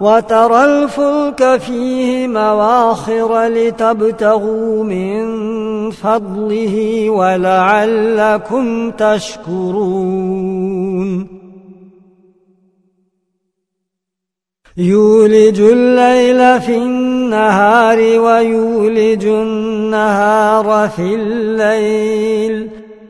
وترى الفلك فيه مواخر لتبتغوا من فضله ولعلكم تشكرون. يولج الليل في النهار ويولج النهار في الليل.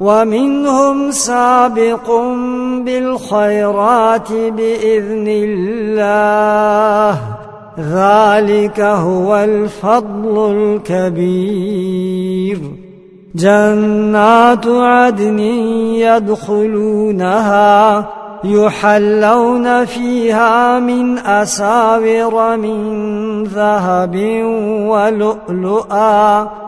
ومنهم سابق بالخيرات بإذن الله. ذلك هو الفضل الكبير. جنات عدن يدخلونها يحلون فيها من أساور من ذهب ولؤلؤا.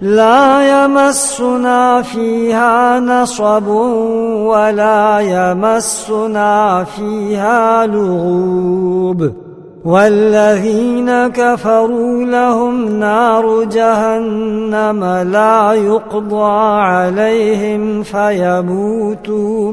لا يمسنا فيها نصب ولا يمسنا فيها لغوب والذين كفروا لهم نار جهنم لا يقضى عليهم فيموتوا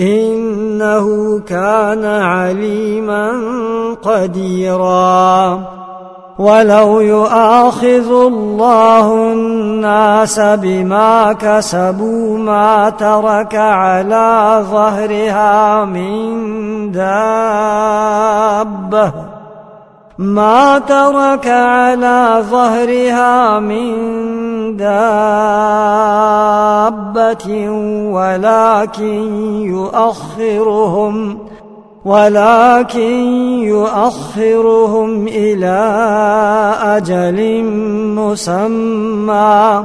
إنه كان عليما قديرا. ولو يؤاخذ الله الناس بما كسبوا ما ترك على ظهرها من دابه ما ترك على ظهرها من دابة ولكن يؤخرهم ولكن يؤخرهم إلى أجل مسمى.